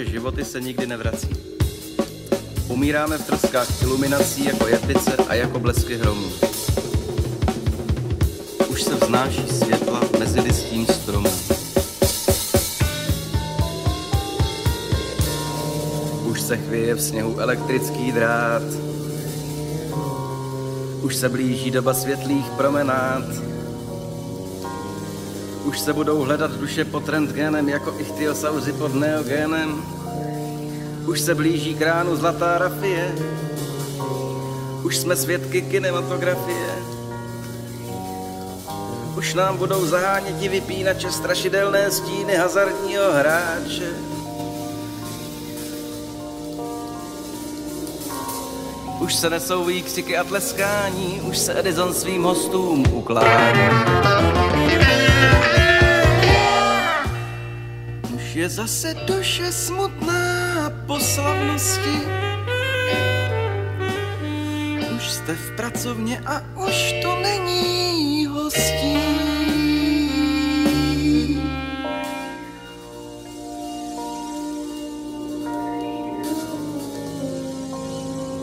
naše životy se nikdy nevrací. Umíráme v troskách iluminací jako jepice a jako blesky hromů. Už se vznáší světla mezi listím stromů. Už se chvěje v sněhu elektrický drát. Už se blíží doba světlých promenád. Už se budou hledat duše pod rentgenem jako ichtyosauři pod neogénem. Už se blíží kránu zlatá rafie. Už jsme svědky kinematografie. Už nám budou zaháněti vypínače strašidelné stíny hazardního hráče. Už se nesou výkřiky a tleskání, už se Edison svým hostům ukládá. Je zase duše smutná po slavnosti. Už jste v pracovně a už to není hostí.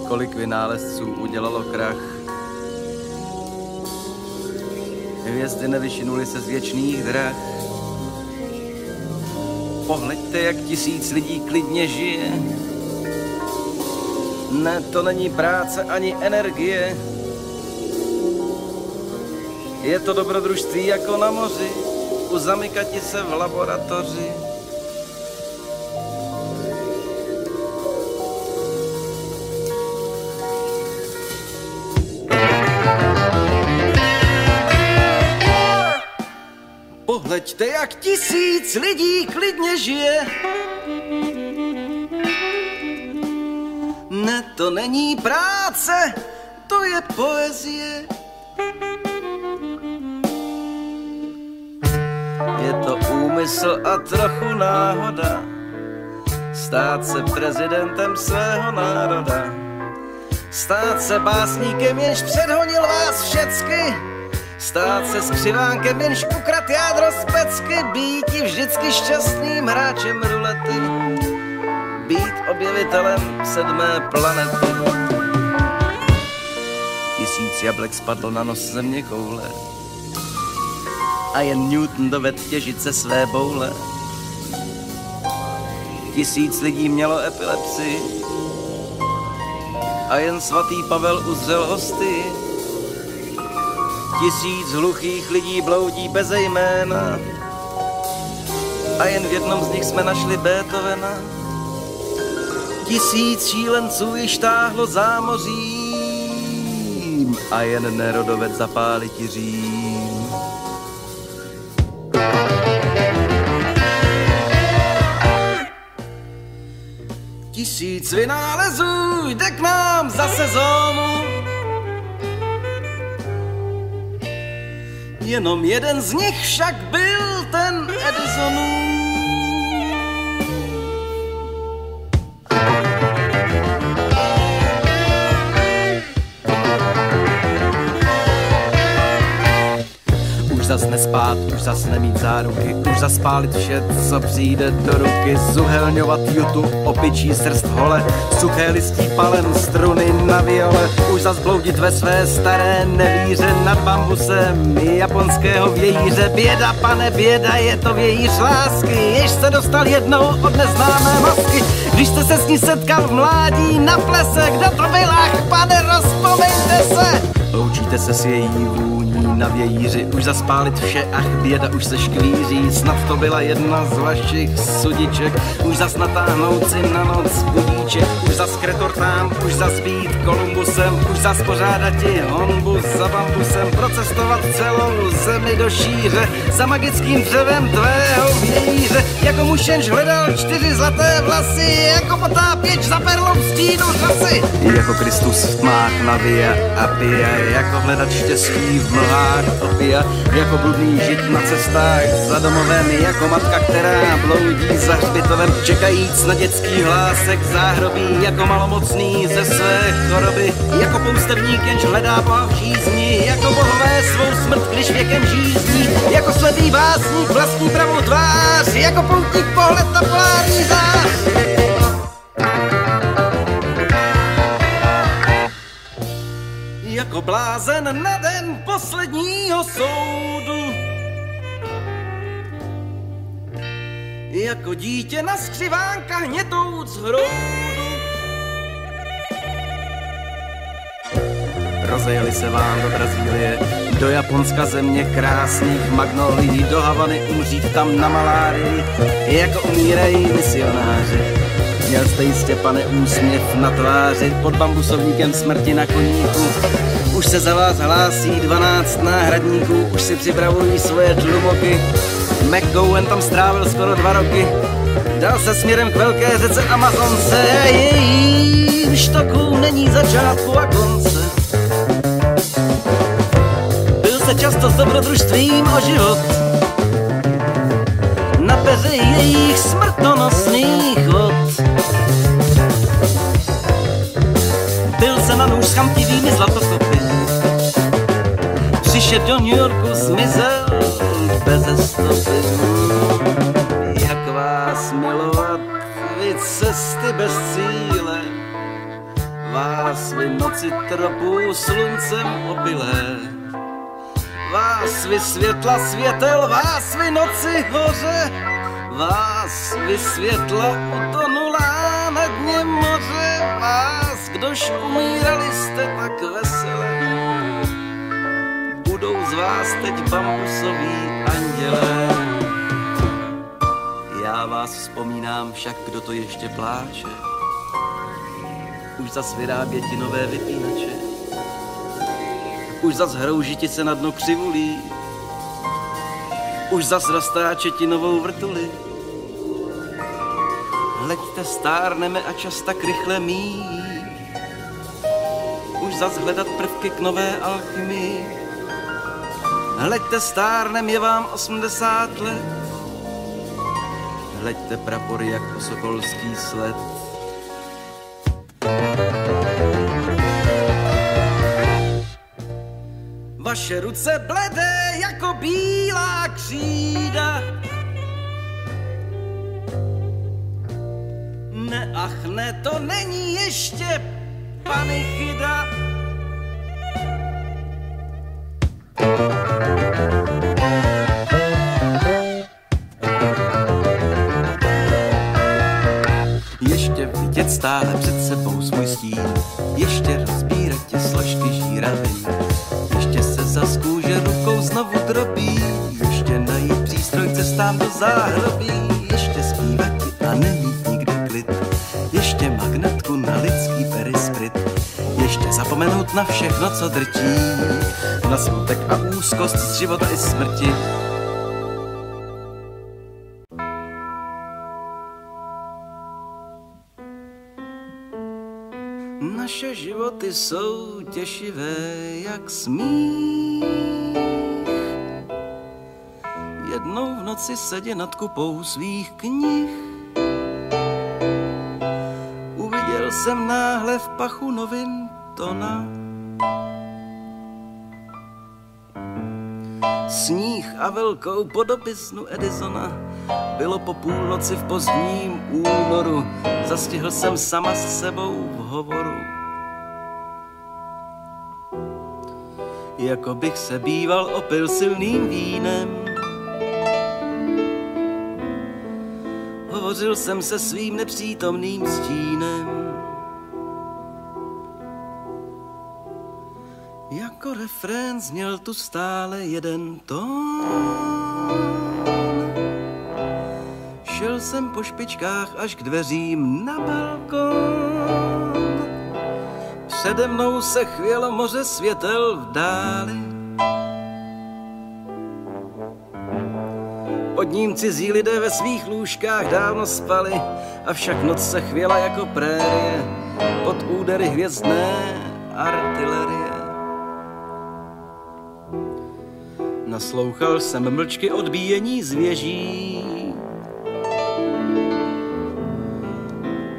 Kolik vynálezců udělalo krach. Hvězdy nevyšinuly se z věčných drah. Pohleďte, jak tisíc lidí klidně žije. Ne, to není práce ani energie. Je to dobrodružství jako na moři, u zamykati se v laboratoři. Pohleďte, jak tisíc lidí klidně žije. Ne, to není práce, to je poezie. Je to úmysl a trochu náhoda stát se prezidentem svého národa. Stát se básníkem, jenž předhonil vás všecky. Stát se skřivánkem, jenž ukrad jádro z pecky. Býti vždycky šťastným hráčem rulety. Být objevitelem sedmé planety. Tisíc jablek spadlo na nos země koule. A jen Newton doved těžit se své boule. Tisíc lidí mělo epilepsii. A jen svatý Pavel uzřel hosty. Tisíc hluchých lidí bloudí bez jména. A jen v jednom z nich jsme našli Beethovena. Tisíc šílenců již táhlo zámořím a jen nerodovec zapálit Řím. Tisíc vynálezů jde k nám za sezónu. Jenom jeden z nich však byl ten Edisonův. Zas nespát, už zas nemít záruky, už zas spálit vše, co přijde do ruky, zuhelňovat jutu, opičí srst hole, suché listí palem, struny na viole, už zas bloudit ve své staré nevíře nad bambusem japonského vějíře. Běda, pane, běda, je to vějíř lásky, jež se dostal jednou od neznámé masky, když jste se s ní setkal v mládí na plese, kdo to byl, pane, rozpomeňte se! Loučíte se s její vůní na vějíři, už zaspálit vše, ach běda už se škvíří, snad to byla jedna z vašich sudiček, už zas natáhnout si na noc budíček, už zas kretortám, už zas být Kolumbusem, už zas pořádat ti honbu za bambusem, procestovat celou zemi do šíře, za magickým dřevem tvého vějíře, jako muž jenž hledal čtyři zlaté vlasy, jako potápěč za perlou stínu řasy. Jako Kristus v tmách na via a pia, jako hledat štěstí v mlhách opia, jako bludný žid na cestách za domovem, jako matka, která bloudí za hřbitovem, čekajíc na dětský hlásek záhrobí, jako malomocný ze své choroby, jako pousta vrstevník, jenž hledá Boha v žízni, jako bohové svou smrt, když věkem žízní, jako slepý básník vlastní pravou tvář, jako poutník pohled na polární zář. Blázen na den posledního soudu, jako dítě na skřivánkách hnětouc hroudu. Rozejeli se vám do Brazílie, do Japonska země krásných magnolí, do Havany umřít tam na malárii, jako umírají misionáři. Měl jste jistě, pane, úsměv na tváři pod bambusovníkem smrti na koníku. Už se za vás hlásí dvanáct náhradníků, už si připravují svoje tlumoky. McGowan tam strávil skoro dva roky, dal se směrem k velké řece Amazonce, jejímž toku není začátku a konce. Byl se často s dobrodružstvím o život, na peři jejich smrtonosných vod. Byl se na nůž s chamtivými zlatokopy, přišel do New Yorku, zmizel bez stopy. Jak vás milovat, vy cesty bez cíle, vás vy noci tropů sluncem opilé. Vás vy světla světel, vás vy noci hoře, vás vy světla utonulá na dně moře, vás, kdož umírali jste tak veselé. Budou z vás teď bambusoví andělé. Já vás vzpomínám však, kdo to ještě pláče. Už zas vyrábě ti nové vypínače. Už zas hroužiti se na dno křivulí. Už zas roztáče ti novou vrtuli. Hleďte, stárneme a čas tak rychle mí. Už zas hledat prvky k nové alchymii. Hleďte, stárnem je vám 80 let. Hleďte prapory jak sokolský sled. Vaše ruce bledé jako bílá křída. Ne, ach ne, to není ještě panichida. Vidět stále před sebou svůj stín, ještě rozbírat tě složky žíravin, ještě se za kůže rukou znovu drobí, ještě najít přístroj cestám do záhrobí, ještě zpívat ti a nemít nikde klid, ještě magnetku na lidský perisprit, ještě zapomenout na všechno, co drtí, na smutek a úzkost z života i smrti, Naše životy jsou těšivé jak smích. Jednou v noci sedě nad kupou svých knih. Uviděl jsem náhle v pachu novin Tona. Sníh a velkou podopisnu Edisona bylo po půlnoci v pozdním únoru. Zastihl jsem sama s sebou v hovoru. Jako bych se býval opil silným vínem. Hovořil jsem se svým nepřítomným stínem. Jako refrén zněl tu stále jeden tón. Šel jsem po špičkách až k dveřím na balkón. Přede mnou se chvělo moře světel v dáli. Pod ním cizí lidé ve svých lůžkách dávno spali, avšak noc se chvěla jako prérie pod údery hvězdné artilerie. Naslouchal jsem mlčky odbíjení zvěží.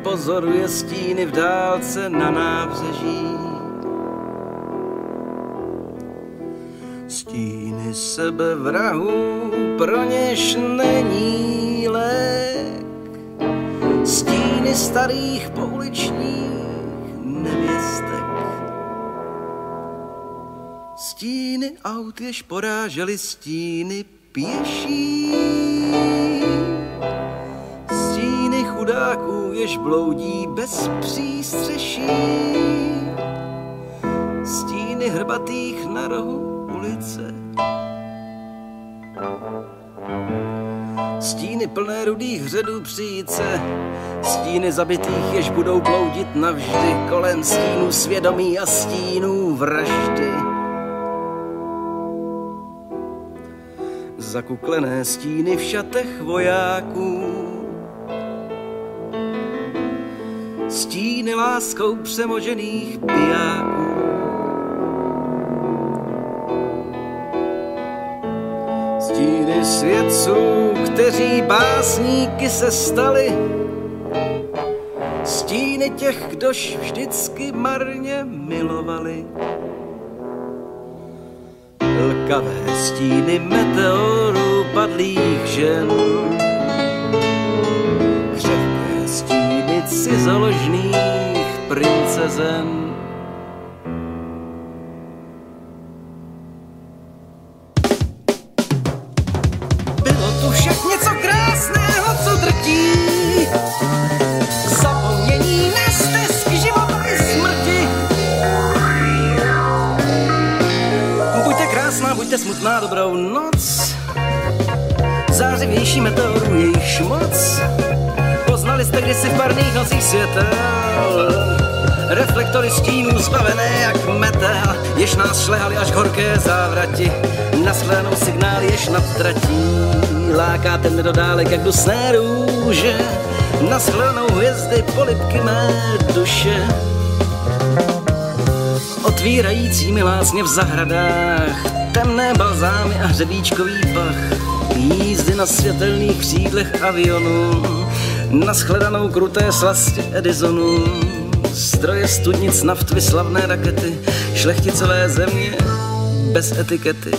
pozoruje stíny v dálce na nábřeží. Stíny sebe vrahu pro něž není lék. Stíny starých pouličních nevěstek. Stíny aut jež porážely stíny pěších. Chudáků, jež bloudí bez přístřeší. Stíny hrbatých na rohu ulice. Stíny plné rudých hředů příce, stíny zabitých, jež budou bloudit navždy kolem stínů svědomí a stínů vraždy. Zakuklené stíny v šatech vojáků, stíny láskou přemožených pijáků. Stíny svědců, kteří básníky se stali, stíny těch, kdož vždycky marně milovali. Lkavé stíny meteorů padlých žen, cizoložných princezen. Bylo tu však něco krásného, co drtí. Zapomnění na stezky života i smrti. Buďte krásná, buďte smutná, dobrou noc. Zářivější meteorů jejich moc. Poznali jste kdysi v parných nocích světel. Reflektory stínů zbavené jak metel, jež nás šlehali až k horké závrati. Naschledanou signál jež nad tratí, lákáte mne do dálek jak dusné růže. Naschledanou hvězdy polipky mé duše. Otvírajícími lásně v zahradách, temné balzámy a hřebíčkový pach. Jízdy na světelných křídlech avionů, naschledanou kruté slastě Edisonu. Stroje studnic naftvy slavné rakety, šlechticové země bez etikety.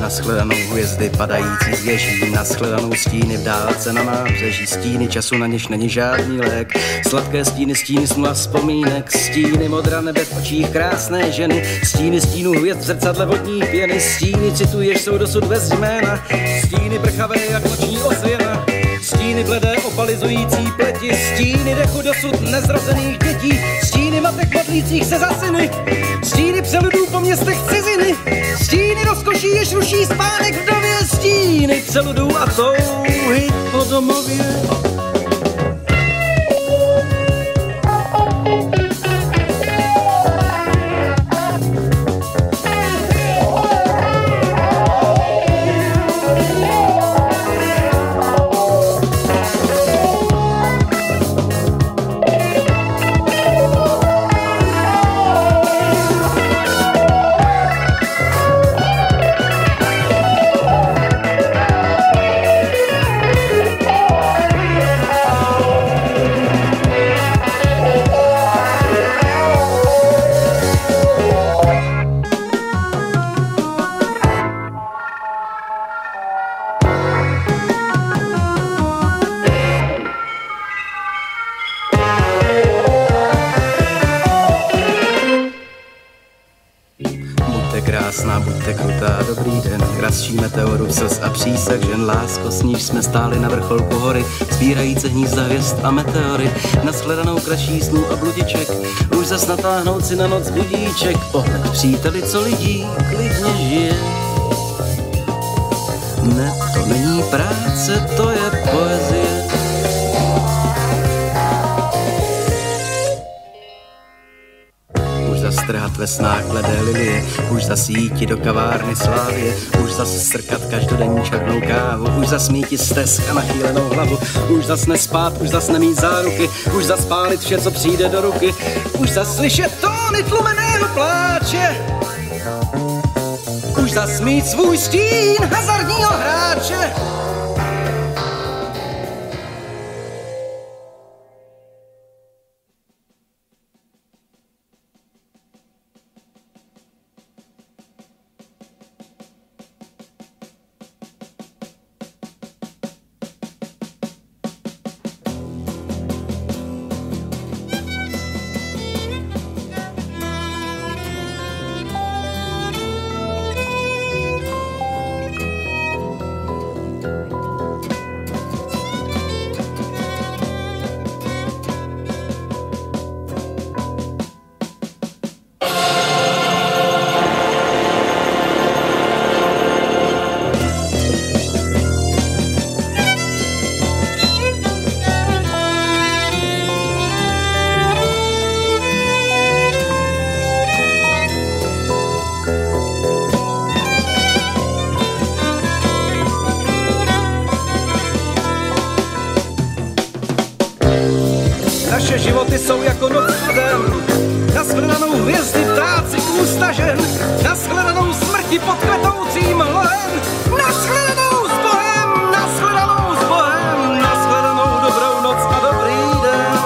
Naschledanou hvězdy padající z věží, naschledanou stíny v dálce na nábřeží, stíny času na něž není žádný lék, sladké stíny, stíny snula vzpomínek, stíny modra nebe v očích krásné ženy, stíny stínů hvězd v zrcadle vodní pěny, stíny citů, jež jsou dosud bez jména, stíny prchavé jak noční ozvěna, Stíny bledé opalizující pleti, stíny dechu dosud nezrozených dětí, stíny matek modlících se za syny, stíny přeludů po městech ciziny, stíny rozkoší, jež ruší spánek vdově, stíny přeludů a touhy po domově. Přísek žen, lásko, s níž jsme stáli na vrcholku hory, sbírající hnízda hvězd a meteory, nashledanou kratší snů a bludiček, už zas natáhnout si na noc budíček, pohled příteli, co lidí klidně žije. Ne, to není práce, to je poezie. Ve snách bledé lilie, už zasíti do kavárny slávě, už zas strkat každodenní černou kávu, už zasmíti stesk a nachýlenou hlavu, už zas nespát, už zas nemít záruky, už zas pálit vše, co přijde do ruky, už zas slyšet tóny tlumeného pláče, už zas mít svůj stín hazardního hráče. Životy jsou jako noc a den. Naschledanou hvězdy ptáci ústažen, naschledanou smrti pod kvetoucím len. Naschledanou s Bohem, naschledanou s Bohem, naschledanou dobrou noc a dobrý den.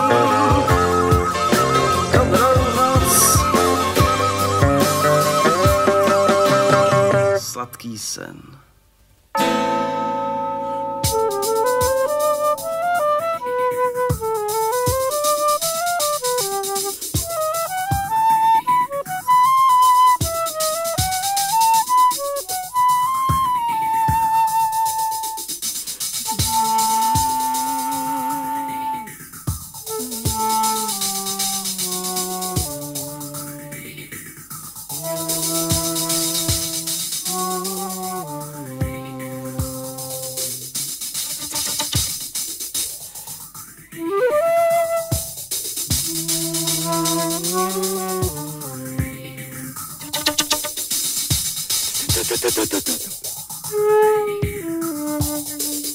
Dobrou noc. Sladký sen. Thank you.